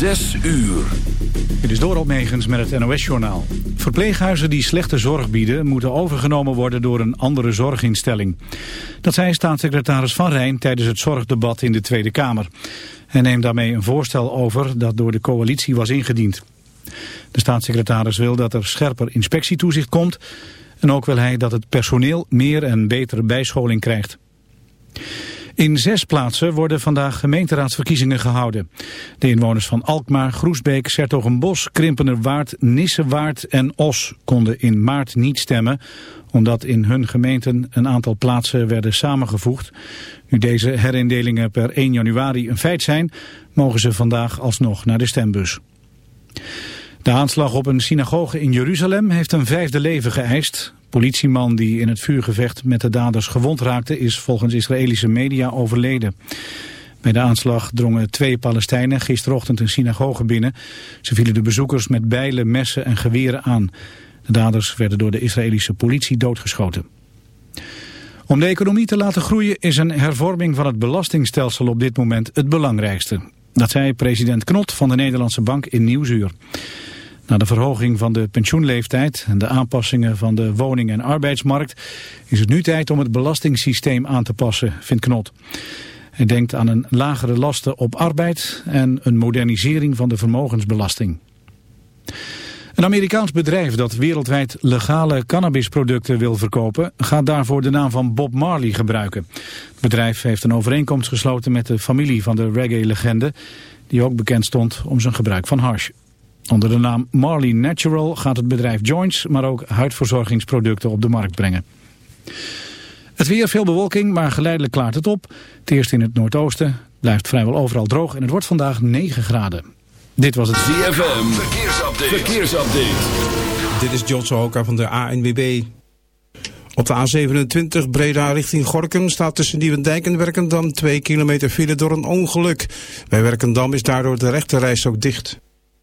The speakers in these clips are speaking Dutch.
Zes uur. Dit is Doral Megens met het NOS-journaal. Verpleeghuizen die slechte zorg bieden... moeten overgenomen worden door een andere zorginstelling. Dat zei staatssecretaris Van Rijn tijdens het zorgdebat in de Tweede Kamer. Hij neemt daarmee een voorstel over dat door de coalitie was ingediend. De staatssecretaris wil dat er scherper inspectietoezicht komt... en ook wil hij dat het personeel meer en betere bijscholing krijgt. In zes plaatsen worden vandaag gemeenteraadsverkiezingen gehouden. De inwoners van Alkmaar, Groesbeek, Sertogenbos, Krimpenerwaard, Nissewaard en Os konden in maart niet stemmen, omdat in hun gemeenten een aantal plaatsen werden samengevoegd. Nu deze herindelingen per 1 januari een feit zijn, mogen ze vandaag alsnog naar de stembus. De aanslag op een synagoge in Jeruzalem heeft een vijfde leven geëist politieman die in het vuurgevecht met de daders gewond raakte is volgens Israëlische media overleden. Bij de aanslag drongen twee Palestijnen gisterochtend een synagoge binnen. Ze vielen de bezoekers met bijlen, messen en geweren aan. De daders werden door de Israëlische politie doodgeschoten. Om de economie te laten groeien is een hervorming van het belastingstelsel op dit moment het belangrijkste. Dat zei president Knot van de Nederlandse Bank in Nieuwsuur. Na de verhoging van de pensioenleeftijd en de aanpassingen van de woning- en arbeidsmarkt is het nu tijd om het belastingssysteem aan te passen, vindt Knot. Hij denkt aan een lagere lasten op arbeid en een modernisering van de vermogensbelasting. Een Amerikaans bedrijf dat wereldwijd legale cannabisproducten wil verkopen... gaat daarvoor de naam van Bob Marley gebruiken. Het bedrijf heeft een overeenkomst gesloten met de familie van de reggae-legende... die ook bekend stond om zijn gebruik van hash. Onder de naam Marley Natural gaat het bedrijf joints, maar ook huidverzorgingsproducten op de markt brengen. Het weer, veel bewolking, maar geleidelijk klaart het op. Het eerst in het noordoosten, blijft vrijwel overal droog en het wordt vandaag 9 graden. Dit was het ZFM, verkeersupdate. verkeersupdate. Dit is John Sohoka van de ANWB. Op de A27 Breda richting Gorkum staat tussen Nieuwendijk en Werkendam 2 kilometer file door een ongeluk. Bij Werkendam is daardoor de rechte ook dicht.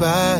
goodbye.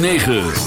106.9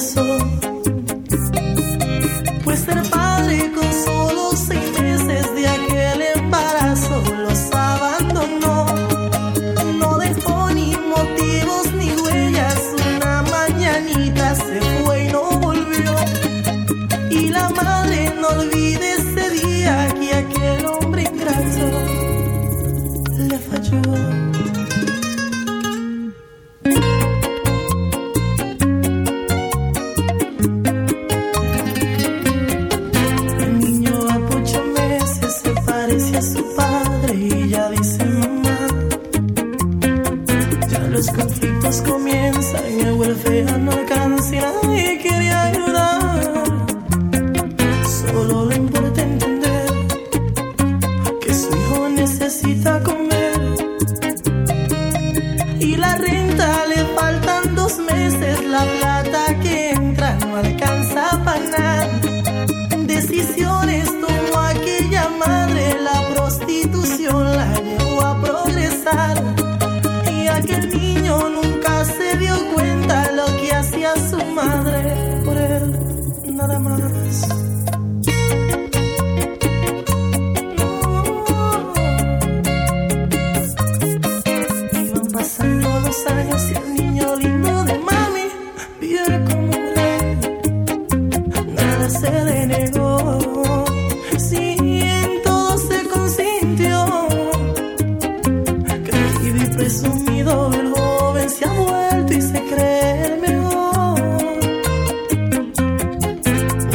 诉。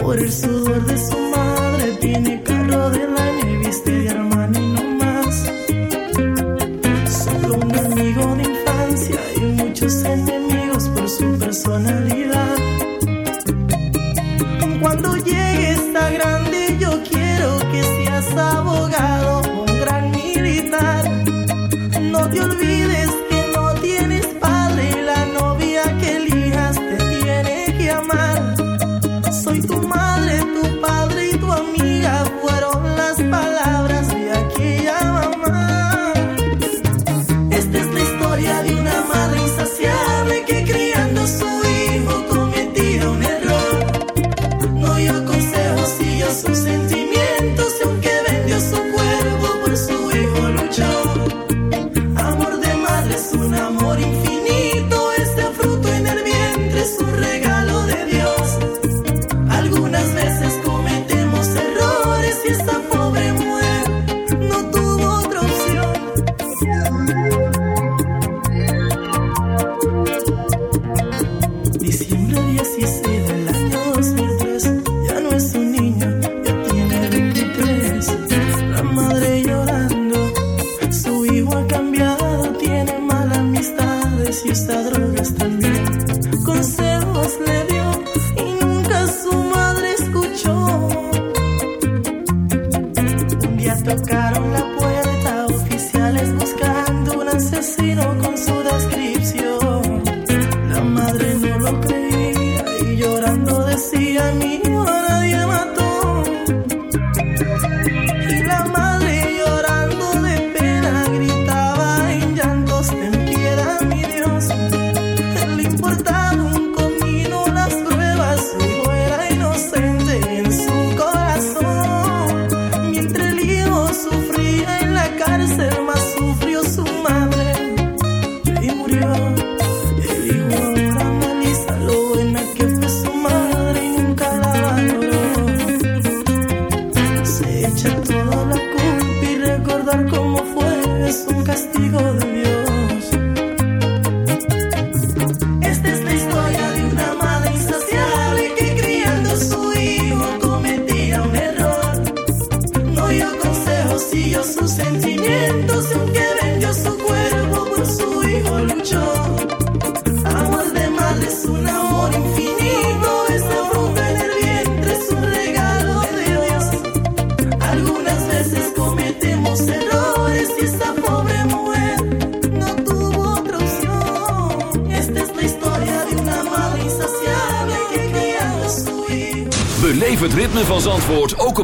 por el sudor de su mano.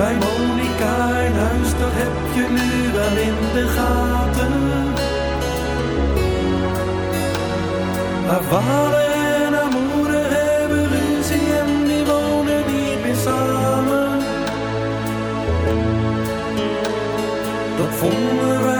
Bij Monica huis, dat heb je nu wel in de gaten. Haar vader en haar moeder hebben ruzie en die wonen niet meer samen. Dat vonden wij